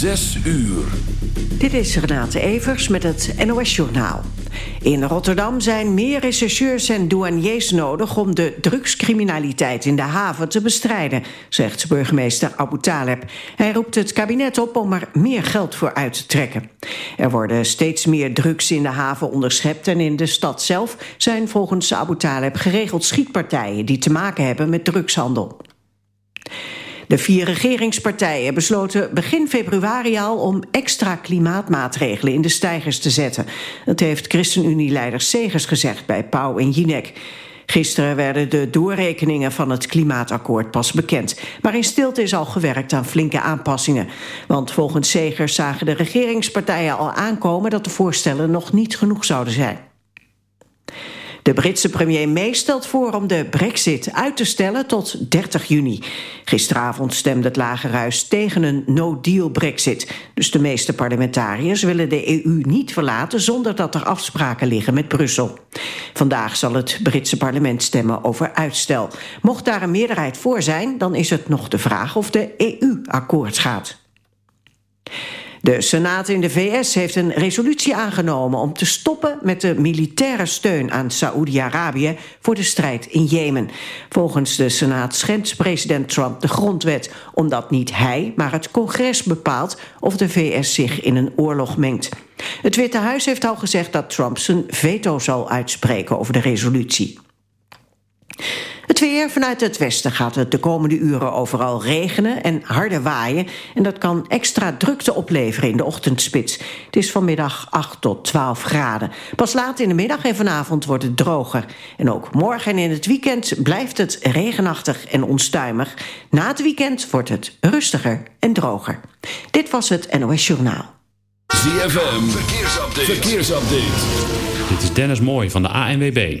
Zes uur. Dit is Renate Evers met het NOS Journaal. In Rotterdam zijn meer rechercheurs en douaniers nodig... om de drugscriminaliteit in de haven te bestrijden... zegt burgemeester Abu Taleb. Hij roept het kabinet op om er meer geld voor uit te trekken. Er worden steeds meer drugs in de haven onderschept... en in de stad zelf zijn volgens Abu Taleb geregeld schietpartijen... die te maken hebben met drugshandel. De vier regeringspartijen besloten begin februari al om extra klimaatmaatregelen in de stijgers te zetten. Dat heeft ChristenUnie-leider Segers gezegd bij Pauw en Jinek. Gisteren werden de doorrekeningen van het klimaatakkoord pas bekend. Maar in stilte is al gewerkt aan flinke aanpassingen. Want volgens Segers zagen de regeringspartijen al aankomen... dat de voorstellen nog niet genoeg zouden zijn. De Britse premier May stelt voor om de brexit uit te stellen tot 30 juni. Gisteravond stemde het Lagerhuis tegen een no-deal brexit. Dus de meeste parlementariërs willen de EU niet verlaten... zonder dat er afspraken liggen met Brussel. Vandaag zal het Britse parlement stemmen over uitstel. Mocht daar een meerderheid voor zijn, dan is het nog de vraag of de EU akkoord gaat. De Senaat in de VS heeft een resolutie aangenomen om te stoppen met de militaire steun aan Saoedi-Arabië voor de strijd in Jemen. Volgens de Senaat schendt president Trump de grondwet, omdat niet hij, maar het congres bepaalt of de VS zich in een oorlog mengt. Het Witte Huis heeft al gezegd dat Trump zijn veto zal uitspreken over de resolutie. Het weer vanuit het westen gaat het de komende uren overal regenen en harde waaien. En dat kan extra drukte opleveren in de ochtendspits. Het is vanmiddag 8 tot 12 graden. Pas laat in de middag en vanavond wordt het droger. En ook morgen en in het weekend blijft het regenachtig en onstuimig. Na het weekend wordt het rustiger en droger. Dit was het NOS Journaal. ZFM, verkeersupdate. verkeersupdate. Dit is Dennis Mooi van de ANWB.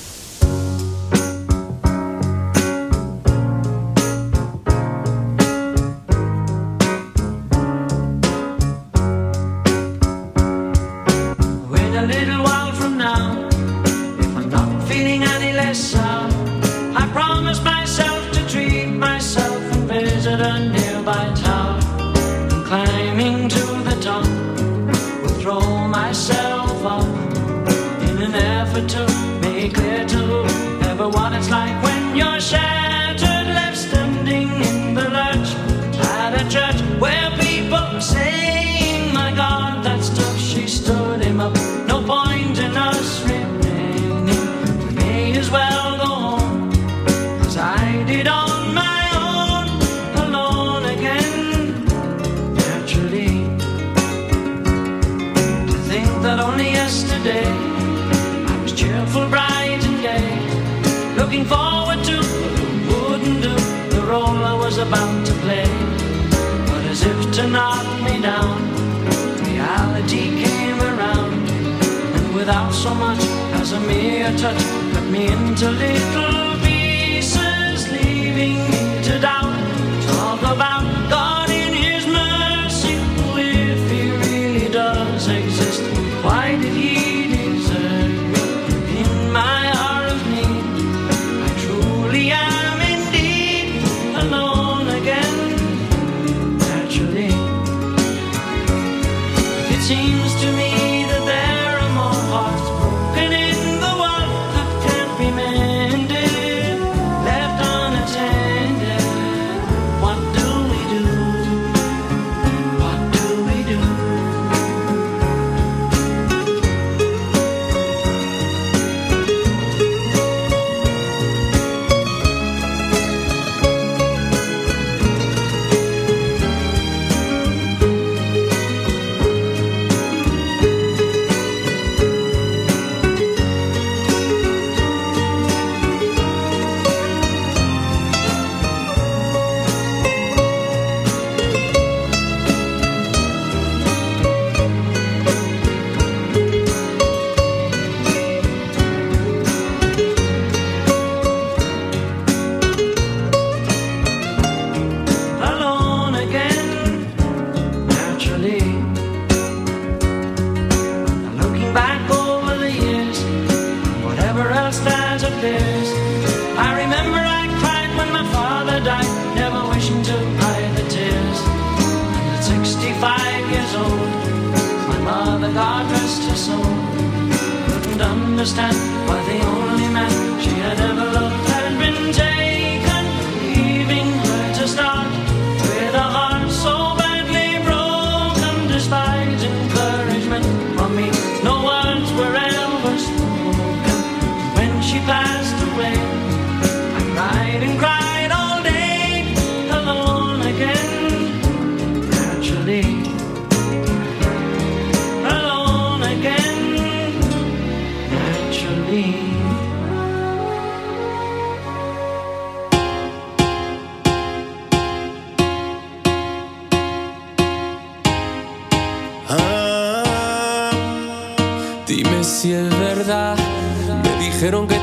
for what it's like about to play. But as if to knock me down, reality came around. And without so much as a mere touch, cut me into little pieces, leaving me to doubt. Talk about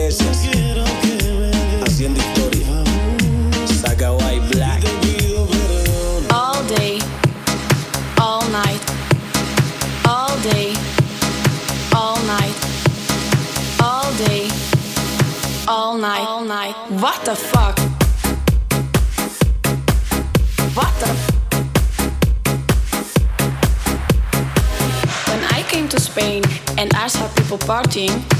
Iglesias, haciendo historia. Saga White Black. All day, all night, all day, all night, all day, all night, all night. What the fuck? What the? When I came to Spain and I saw people partying.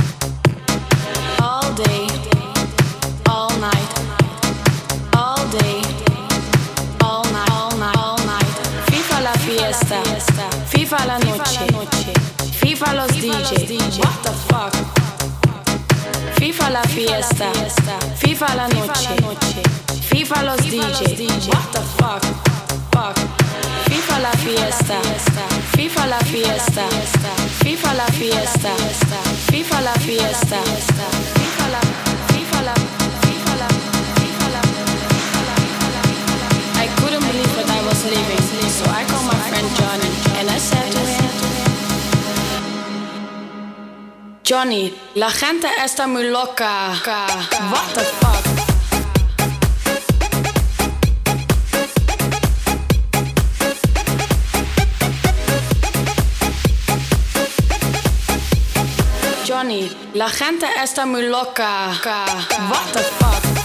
Fiesta, FIFA la noche, FIFA los DJ, what the fuck? FIFA la fiesta, FIFA la noche, FIFA los DJ, what the fuck? Fuck. FIFA la fiesta, FIFA la fiesta, FIFA la fiesta, FIFA la fiesta, Johnny, la gente está muy loca. What the fuck? Johnny, la gente está muy loca. What the fuck?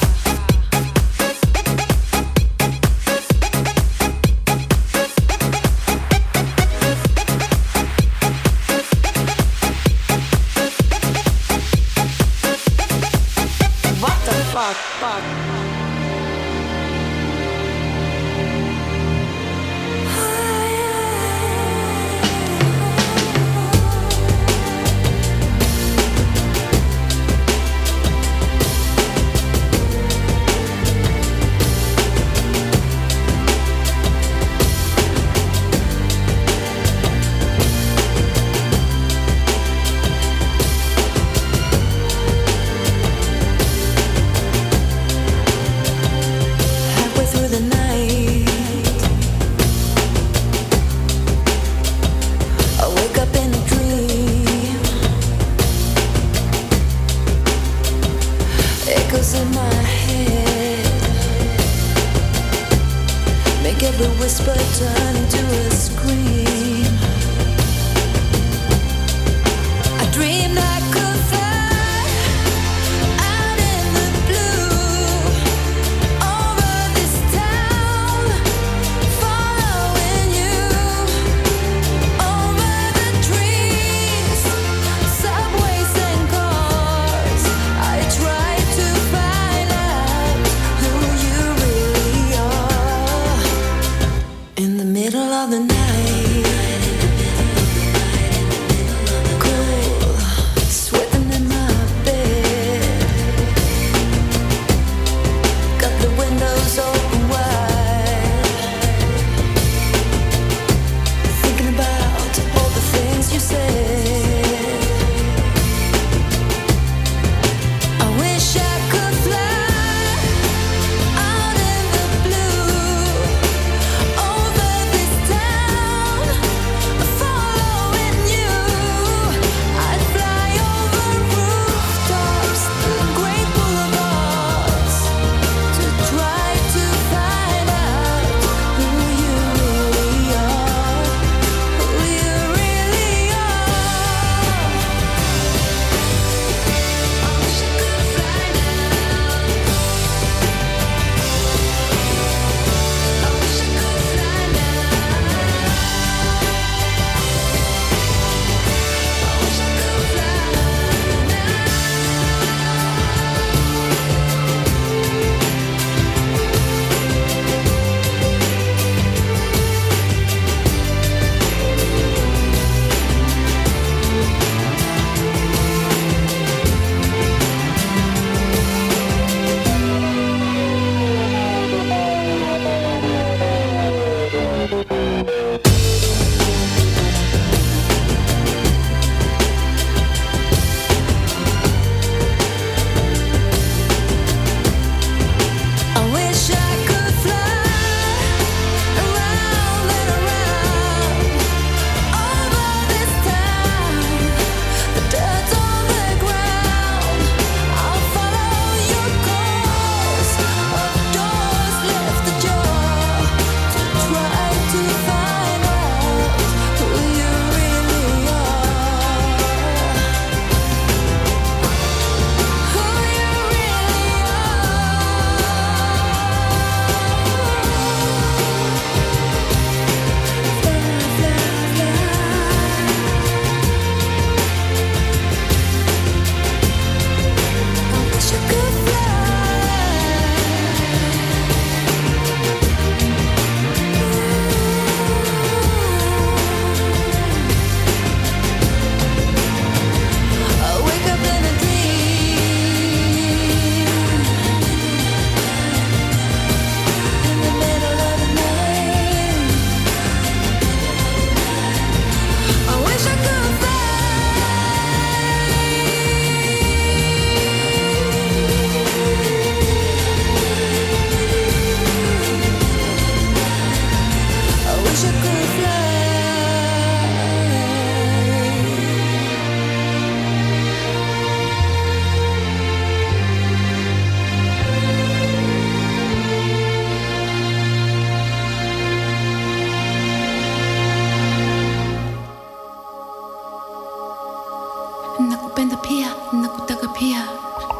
nakupenda pia nakutaka pia.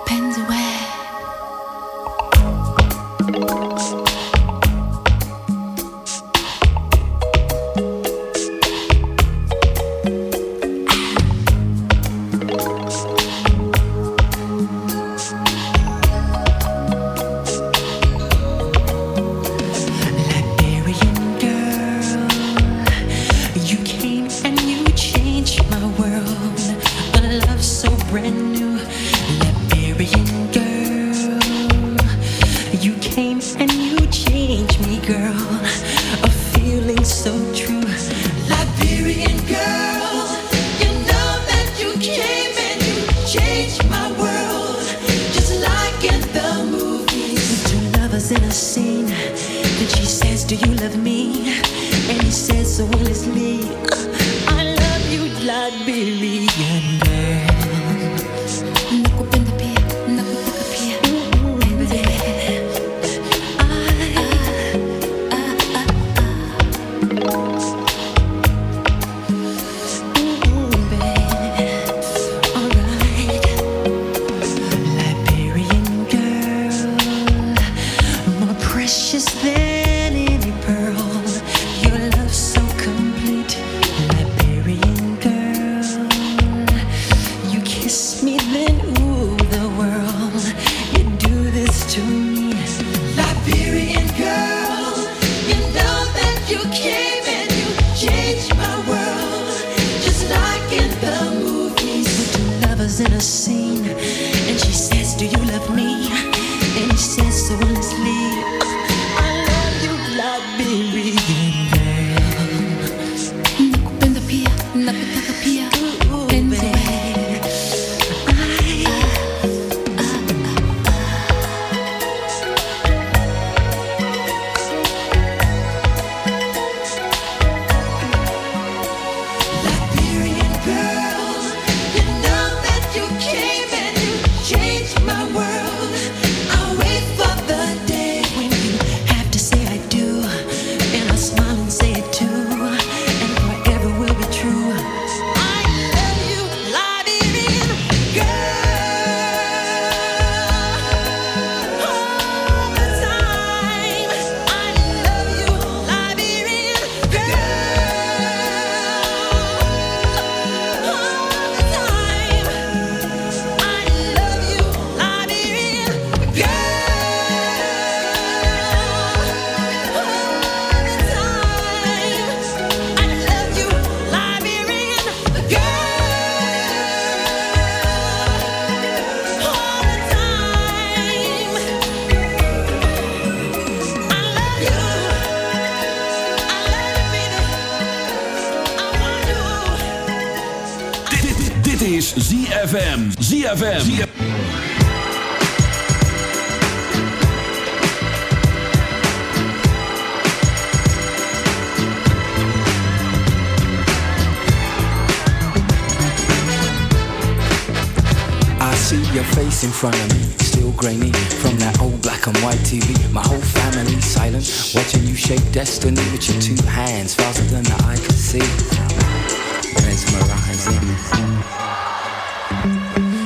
Penzi we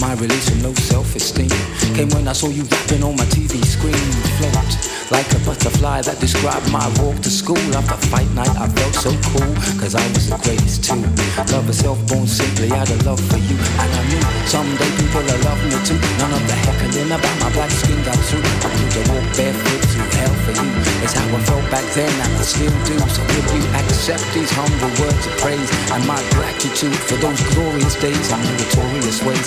My release from low self-esteem. Came when I saw you rapping on my TV screen. Float like a butterfly that described my walk to school. After fight night I felt so cool Cause I was the greatest too. Love herself born simply out of love for you. And I knew someday people will love me too. None of the heckling about my black skin got through. I knew to walk barefoot through hell for you. It's how I felt back then and I still do. So will you accept these humble words of praise And my gratitude for those glorious days And meritorious ways